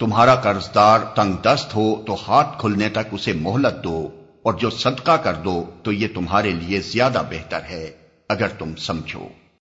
تمہارا قرضدار تنگ دست ہو تو ہاتھ کھلنے تک اسے مہلت دو، اور جو صدقہ کر دو تو یہ تمہارے لیے زیادہ بہتر ہے، اگر تم سمجھو۔